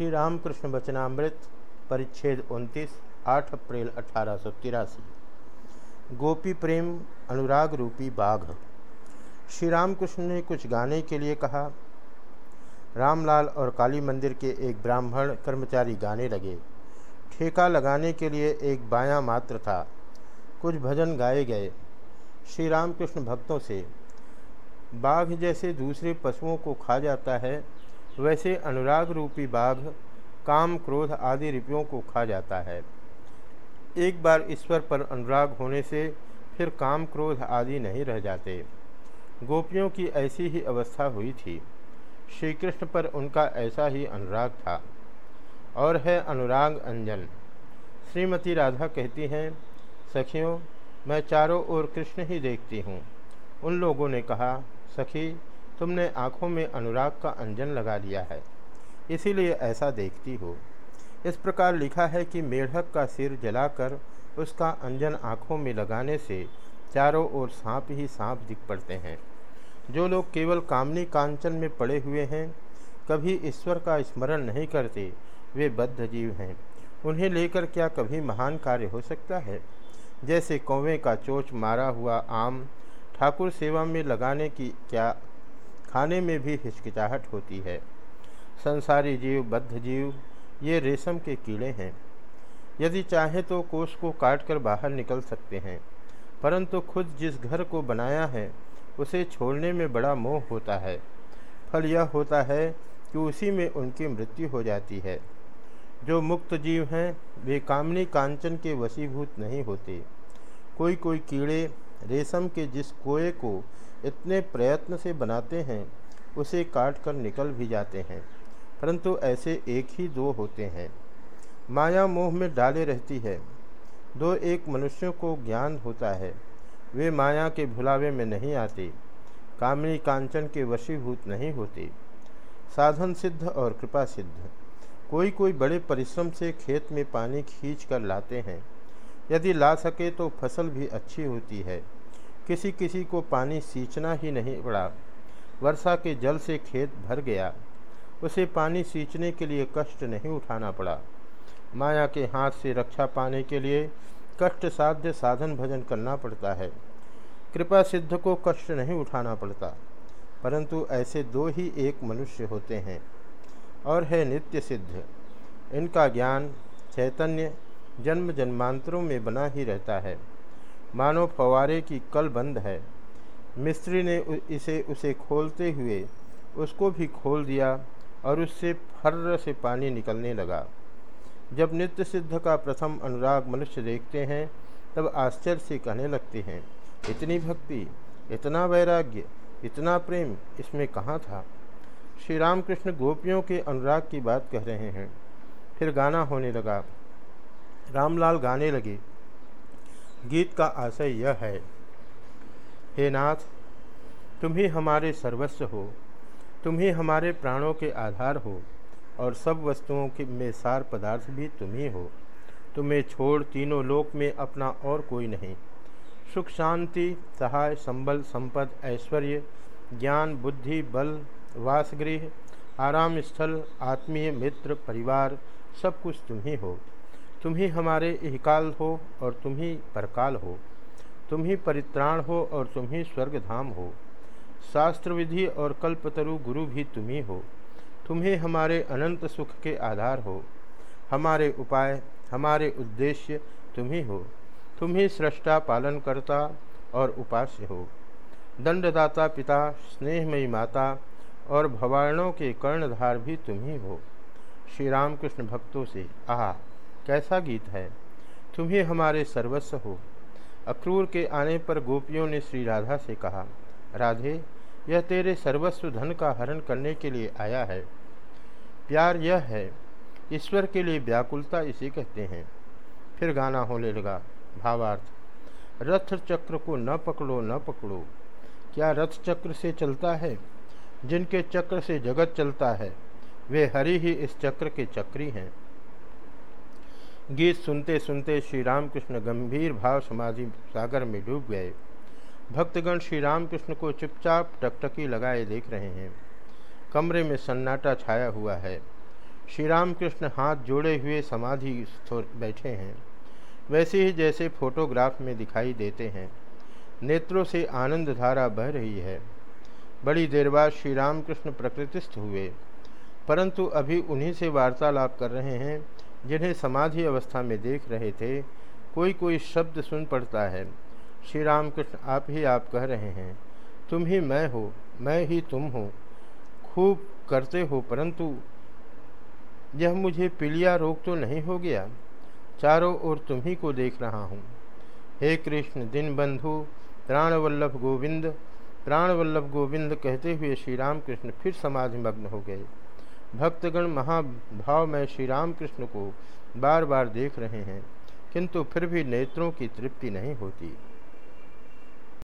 श्री रामकृष्ण वचनामृत, परिच्छेद 29 8 अप्रैल अठारह सौ तिरासी। गोपी प्रेम, अनुराग रूपी बाघ। श्री रामकृष्ण ने कुछ गाने के लिए कहा। रामलाल और काली मंदिर के एक ब्राह्मण कर्मचारी गाने लगे। ठेका लगाने के लिए एक बायां मात्र था। कुछ भजन गाए गए। श्री रामकृष्ण भक्तों से, बाघ जैसे दूसरे पशुओं को खा जाता है वैसे अनुराग रूपी बाघ, काम, क्रोध आदि रिपियों को खा जाता है। एक बार ईश्वर पर अनुराग होने से फिर काम, क्रोध आदि नहीं रह जाते। गोपियों की ऐसी ही अवस्था हुई थी। श्री कृष्ण पर उनका ऐसा ही अनुराग था। और है अनुराग अंजन। श्रीमती राधा कहती हैं, सखियों, मैं चारों ओर कृष्ण ही देखती हूँ। उन लोगों ने कहा, सखी तुमने आँखों में अनुराग का अंजन लगा लिया है। इसीलिए ऐसा देखती हो। इस प्रकार लिखा है कि मेढक का सिर जलाकर उसका अंजन आँखों में लगाने से चारों ओर सांप ही सांप दिख पड़ते हैं। जो लोग केवल कामनी कांचन में पड़े हुए हैं, कभी ईश्वर का स्मरण नहीं करते, वे बद्ध जीव हैं। उन्हें लेकर क्या कभी महान कार्य हो सकता है? जैसे कौवे का चोच मारा हुआ आम ठाकुर सेवा में लगाने की क्या खाने में भी हिचकिचाहट होती है। संसारी जीव, बद्ध जीव, ये रेशम के कीड़े हैं। यदि चाहे तो कोष को काट कर बाहर निकल सकते हैं, परंतु खुद जिस घर को बनाया है, उसे छोड़ने में बड़ा मोह होता है। फल यह होता है कि उसी में उनकी मृत्यु हो जाती है। जो मुक्त जीव हैं, वे कामनी कांचन के वशीभूत नहीं होते। कोई कोई कीड़े रेशम के जिस कोए को इतने प्रयत्न से बनाते हैं, उसे काट कर निकल भी जाते हैं, परंतु ऐसे एक ही दो होते हैं। माया मोह में डाले रहती है। दो एक मनुष्यों को ज्ञान होता है। वे माया के भुलावे में नहीं आते, कामनी कांचन के वशीभूत नहीं होते। साधन सिद्ध और कृपा सिद्ध। कोई कोई बड़े परिश्रम से खेत में पानी खींच कर लाते हैं। यदि ला सके तो फ़सल भी अच्छी होती है। किसी किसी को पानी सींचना ही नहीं पड़ा। वर्षा के जल से खेत भर गया। उसे पानी सींचने के लिए कष्ट नहीं उठाना पड़ा। माया के हाथ से रक्षा पाने के लिए कष्ट साध्य साधन भजन करना पड़ता है। कृपा सिद्ध को कष्ट नहीं उठाना पड़ता। परंतु ऐसे दो ही एक मनुष्य होते हैं। और है नित्य सिद्ध। इनका ज्ञान, चैतन्य जन्म जन्मांतरों में बना ही रहता है। मानो फवारे की कल बंद है। मिस्त्री ने इसे, उसे खोलते हुए उसको भी खोल दिया और उससे फर्र से पानी निकलने लगा। जब नित्य सिद्ध का प्रथम अनुराग मनुष्य देखते हैं, तब आश्चर्य से कहने लगते हैं, इतनी भक्ति, इतना वैराग्य, इतना प्रेम इसमें कहाँ था? श्री रामकृष्ण गोपियों के अनुराग की बात कह रहे हैं। फिर गाना होने लगा। रामलाल गाने लगे। गीत का आशय यह है, हे नाथ, तुम ही हमारे सर्वस्व हो, तुम ही हमारे प्राणों के आधार हो, और सब वस्तुओं के में सार पदार्थ भी तुम ही हो। तुम्हें छोड़ तीनों लोक में अपना और कोई नहीं। सुख, शांति, सहाय, संबल, संपद, ऐश्वर्य, ज्ञान, बुद्धि, बल, वासगृह, आराम, स्थल, आत्मीय, मित्र, परिवार, सब कुछ तुम ही हो। तुम ही हमारे इहकाल हो और तुम ही परकाल हो। तुम ही परित्राण हो और तुम ही स्वर्गधाम हो। शास्त्र विधि और कल्पतरु गुरु भी तुम ही हो। तुम ही हमारे अनंत सुख के आधार हो। हमारे उपाय, हमारे उद्देश्य तुम ही हो। तुम ही सृष्टा पालन करता और उपास्य हो। दंडदाता पिता, स्नेहमयी माता और भवारणों के कर्णधार भी तुम ही हो। श्री रामकृष्ण भक्तों से, आह। कैसा गीत है? तुम ही हमारे सर्वस्व हो। अक्रूर के आने पर गोपियों ने श्री राधा से कहा, राधे, यह तेरे सर्वस्व धन का हरण करने के लिए आया है। प्यार यह है, ईश्वर के लिए व्याकुलता इसे कहते हैं। फिर गाना होने लगा, भावार्थ, रथ चक्र को न पकड़ो न पकड़ो। क्या रथ चक्र से चलता है? जिनके चक्र से जगत चलता है, वे हरि ही इस चक्र के चक्री हैं। गीत सुनते सुनते श्री रामकृष्ण गंभीर भाव समाधि सागर में डूब गए। भक्तगण श्री रामकृष्ण को चुपचाप टकटकी लगाए देख रहे हैं। कमरे में सन्नाटा छाया हुआ है। श्री रामकृष्ण हाथ जोड़े हुए समाधि बैठे हैं। वैसे ही जैसे फोटोग्राफ में दिखाई देते हैं। नेत्रों से आनंद धारा बह रही है। बड़ी देर बाद श्री रामकृष्ण प्रकृतिस्थ हुए। परंतु अभी उन्हीं से वार्तालाप कर रहे हैं जिन्हें समाधि अवस्था में देख रहे थे, कोई कोई शब्द सुन पड़ता है। श्री रामकृष्ण आप ही आप कह रहे हैं, तुम ही मैं हो, मैं ही तुम हो। खूब करते हो परंतु यह मुझे पीलिया रोग तो नहीं हो गया। चारों ओर तुम ही को देख रहा हूँ। हे कृष्ण, दिन बंधु, प्राणवल्लभ गोविंद प्राणवल्लभ गोविंद कहते हुए श्री रामकृष्ण फिर समाधि मग्न हो गए। भक्तगण महाभाव में श्री राम कृष्ण को बार बार देख रहे हैं, किंतु फिर भी नेत्रों की तृप्ति नहीं होती।